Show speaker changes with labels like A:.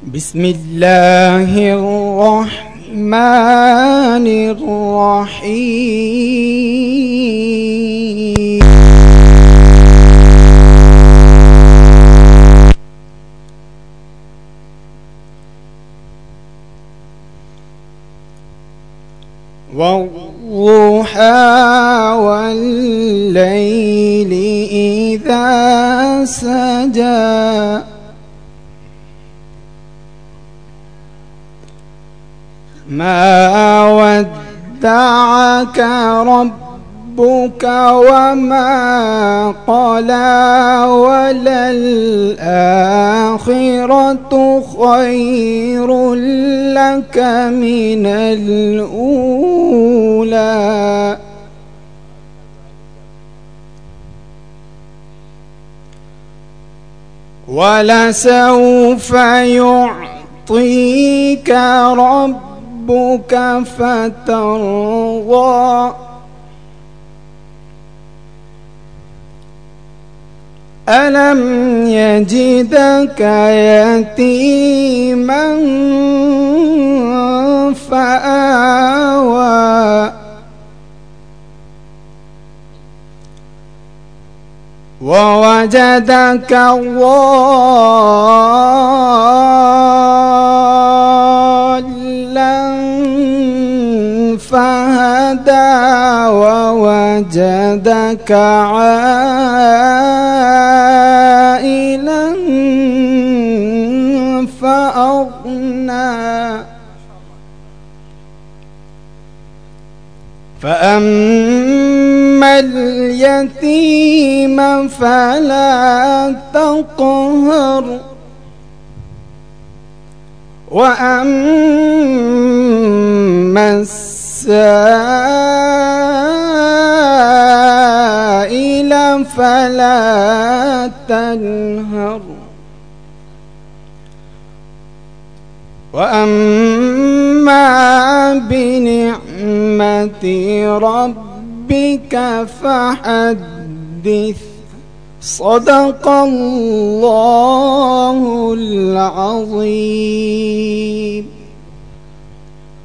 A: بسم الله الرحمن الرحيم. والضحى والليل إذا سجى. ما ودعك ربك وما قلى وللآخرة خير لك من الأولى. ولسوف يعطيك ربك ربك فترضى. ألم يجدك يتيما فآوى. ووجدك الله فهدى ووجدك عائلا فأغنى. فأما اليتيم فلا تقهر. وأما السائل فلا تنهر. وأما بنعمة ربك فحدث. صدق الله العظيم.